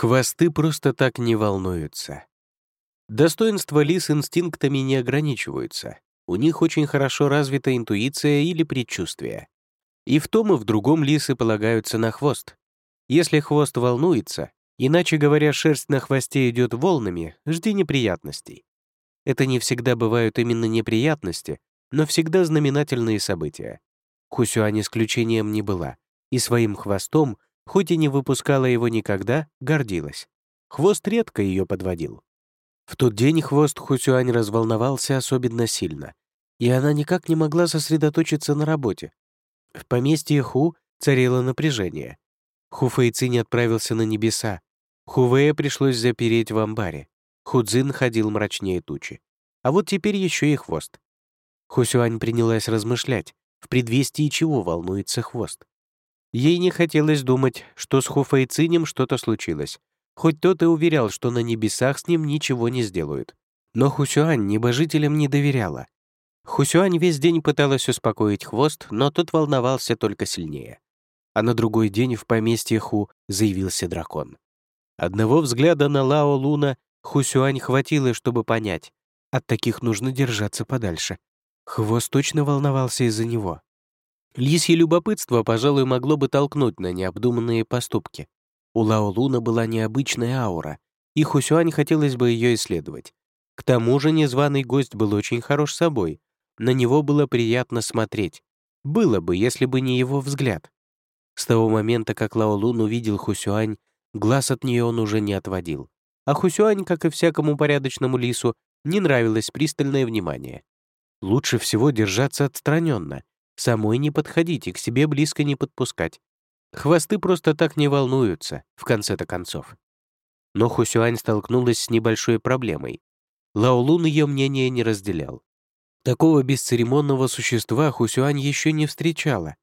Хвосты просто так не волнуются. Достоинства лис инстинктами не ограничиваются. У них очень хорошо развита интуиция или предчувствие. И в том и в другом лисы полагаются на хвост. Если хвост волнуется, иначе говоря, шерсть на хвосте идет волнами, жди неприятностей. Это не всегда бывают именно неприятности, но всегда знаменательные события. Хусюань исключением не была, и своим хвостом, хоть и не выпускала его никогда, гордилась. Хвост редко ее подводил. В тот день хвост Хусюань разволновался особенно сильно, и она никак не могла сосредоточиться на работе. В поместье Ху царило напряжение. Ху Фэйцинь отправился на небеса. Хувея пришлось запереть в амбаре. Худзин ходил мрачнее тучи. А вот теперь еще и хвост. Хусюань принялась размышлять, в предвестии чего волнуется хвост. Ей не хотелось думать, что с Хуфэйцинем что-то случилось, хоть тот и уверял, что на небесах с ним ничего не сделают. Но Хусюань небожителям не доверяла. Хусюань весь день пыталась успокоить хвост, но тот волновался только сильнее. А на другой день в поместье Ху заявился дракон. Одного взгляда на Лао Луна Хусюань хватило, чтобы понять, от таких нужно держаться подальше. Хвост точно волновался из-за него. Лисье любопытство, пожалуй, могло бы толкнуть на необдуманные поступки. У Лао Луна была необычная аура, и Хусюань хотелось бы ее исследовать. К тому же незваный гость был очень хорош собой. На него было приятно смотреть. Было бы, если бы не его взгляд. С того момента, как Лао Лун увидел Хусюань, глаз от нее он уже не отводил. А Хусюань, как и всякому порядочному лису, не нравилось пристальное внимание. Лучше всего держаться отстраненно, самой не подходить и к себе близко не подпускать. Хвосты просто так не волнуются, в конце-то концов. Но Хусюань столкнулась с небольшой проблемой. Лаолун ее мнение не разделял. Такого бесцеремонного существа Хусюань еще не встречала.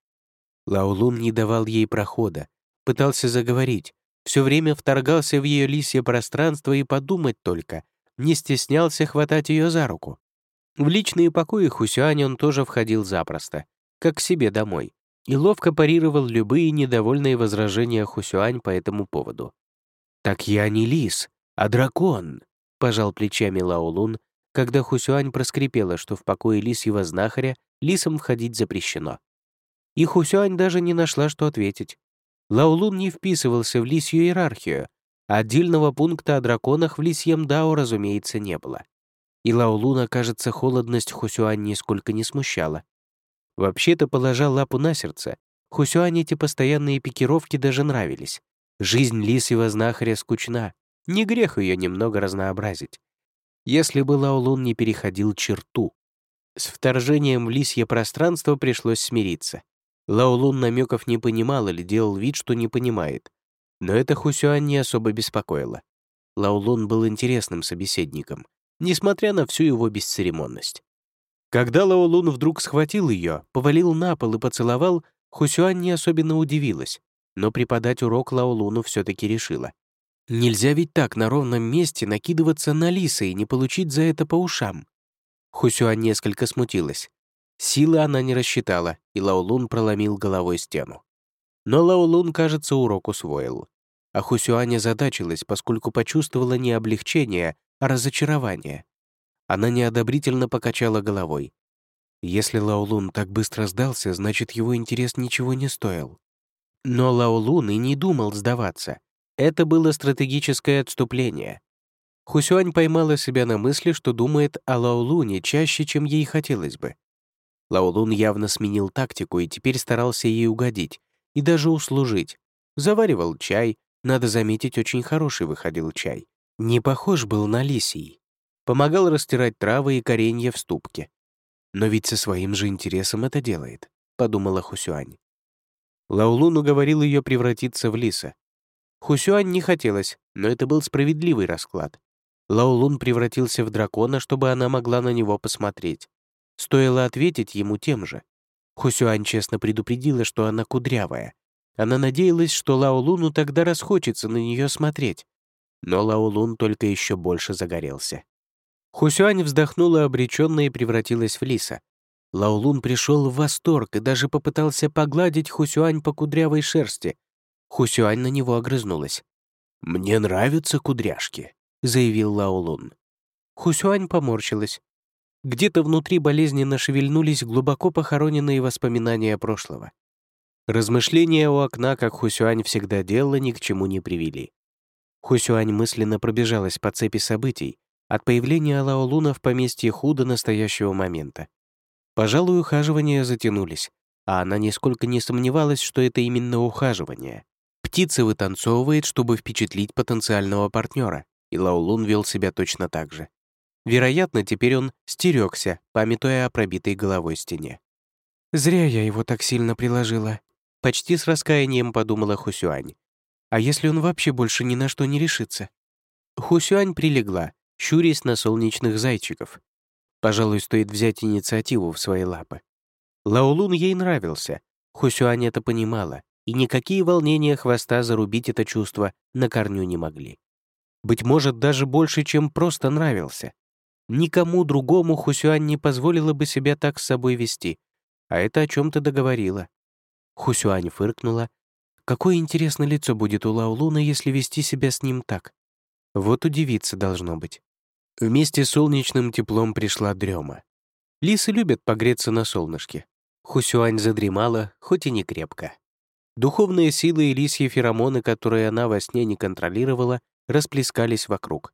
Лаолун не давал ей прохода, пытался заговорить, все время вторгался в ее лисье пространство и подумать только, не стеснялся хватать ее за руку. В личные покои Хусюань он тоже входил запросто, как к себе домой, и ловко парировал любые недовольные возражения Хусюань по этому поводу. «Так я не лис, а дракон», — пожал плечами Лаолун, когда Хусюань проскрипела, что в покое лисьего знахаря лисам входить запрещено. И Хусюань даже не нашла, что ответить. Лаолун не вписывался в лисью иерархию, а отдельного пункта о драконах в лисьем Дао, разумеется, не было и Лаолуна, кажется, холодность Хусюань нисколько не смущала. Вообще-то, положа лапу на сердце, Хусюань эти постоянные пикировки даже нравились. Жизнь лисьего знахаря скучна, не грех ее немного разнообразить. Если бы Лаолун не переходил черту. С вторжением в лисье пространство пришлось смириться. Лаолун намеков не понимал или делал вид, что не понимает. Но это Хусюань не особо беспокоило. Лаолун был интересным собеседником несмотря на всю его бесцеремонность. Когда Лаолун вдруг схватил ее, повалил на пол и поцеловал, Хусюань не особенно удивилась, но преподать урок Лаолуну все-таки решила. Нельзя ведь так на ровном месте накидываться на лиса и не получить за это по ушам. Хусюань несколько смутилась. Силы она не рассчитала, и Лаолун проломил головой стену. Но Лаолун, кажется, урок усвоил. А Хусюань озадачилась, поскольку почувствовала не облегчение, разочарование. Она неодобрительно покачала головой. Если Лаолун так быстро сдался, значит, его интерес ничего не стоил. Но Лаолун и не думал сдаваться. Это было стратегическое отступление. Хусюань поймала себя на мысли, что думает о Лаолуне чаще, чем ей хотелось бы. Лаолун явно сменил тактику и теперь старался ей угодить и даже услужить. Заваривал чай, надо заметить, очень хороший выходил чай. Не похож был на лисий. Помогал растирать травы и коренья в ступке. Но ведь со своим же интересом это делает, подумала Хусюань. Лаулун уговорил ее превратиться в лиса. Хусюань не хотелось, но это был справедливый расклад. Лаулун превратился в дракона, чтобы она могла на него посмотреть. Стоило ответить ему тем же. Хусюань честно предупредила, что она кудрявая. Она надеялась, что Лаолуну тогда расхочется на нее смотреть но Лаолун только еще больше загорелся. Хусюань вздохнула обреченно и превратилась в лиса. Лаолун пришел в восторг и даже попытался погладить Хусюань по кудрявой шерсти. Хусюань на него огрызнулась. «Мне нравятся кудряшки», — заявил Лаолун. Хусюань поморщилась. Где-то внутри болезненно шевельнулись глубоко похороненные воспоминания прошлого. Размышления у окна, как Хусюань всегда делала, ни к чему не привели. Хусюань мысленно пробежалась по цепи событий, от появления Лаолуна в поместье Ху до настоящего момента. Пожалуй, ухаживания затянулись, а она нисколько не сомневалась, что это именно ухаживание. Птица вытанцовывает, чтобы впечатлить потенциального партнера, и Лаолун вел себя точно так же. Вероятно, теперь он стерегся, памятуя о пробитой головой стене. «Зря я его так сильно приложила», — почти с раскаянием подумала Хусюань. «А если он вообще больше ни на что не решится?» Хусюань прилегла, щурясь на солнечных зайчиков. Пожалуй, стоит взять инициативу в свои лапы. Лаолун ей нравился, Хусюань это понимала, и никакие волнения хвоста зарубить это чувство на корню не могли. Быть может, даже больше, чем просто нравился. Никому другому Хусюань не позволила бы себя так с собой вести, а это о чем-то договорила. Хусюань фыркнула. Какое интересное лицо будет у Лаолуна, если вести себя с ним так? Вот удивиться должно быть. Вместе с солнечным теплом пришла дрема. Лисы любят погреться на солнышке. Хусюань задремала, хоть и не крепко. Духовные силы и лисьи феромоны, которые она во сне не контролировала, расплескались вокруг.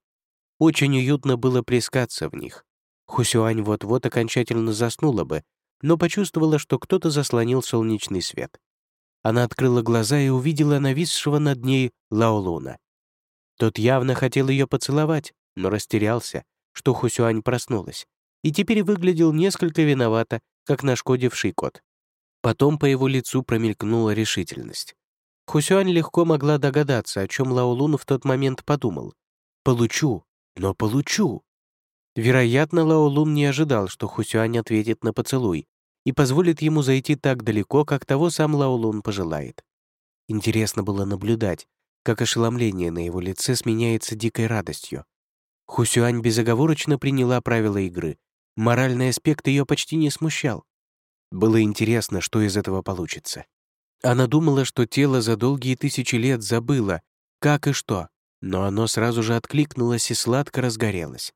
Очень уютно было плескаться в них. Хусюань вот-вот окончательно заснула бы, но почувствовала, что кто-то заслонил солнечный свет. Она открыла глаза и увидела нависшего над ней Лаолуна. Тот явно хотел ее поцеловать, но растерялся, что Хусюань проснулась, и теперь выглядел несколько виновато, как нашкодивший кот. Потом по его лицу промелькнула решительность. Хусюань легко могла догадаться, о чем Лаолун в тот момент подумал. «Получу, но получу. Вероятно, Лао Лун не ожидал, что Хусюань ответит на поцелуй и позволит ему зайти так далеко, как того сам Лао Лун пожелает. Интересно было наблюдать, как ошеломление на его лице сменяется дикой радостью. Хусюань безоговорочно приняла правила игры. Моральный аспект ее почти не смущал. Было интересно, что из этого получится. Она думала, что тело за долгие тысячи лет забыло, как и что, но оно сразу же откликнулось и сладко разгорелось.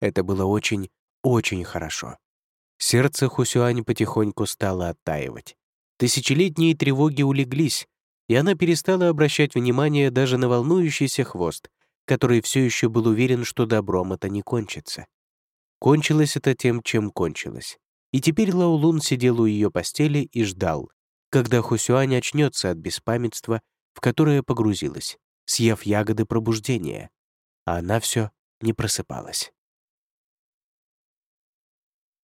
Это было очень, очень хорошо. Сердце Хусюань потихоньку стало оттаивать. Тысячелетние тревоги улеглись, и она перестала обращать внимание даже на волнующийся хвост, который все еще был уверен, что добром это не кончится. Кончилось это тем, чем кончилось. И теперь Лаулун сидел у ее постели и ждал, когда Хусюань очнется от беспамятства, в которое погрузилась съев ягоды пробуждения, а она все не просыпалась.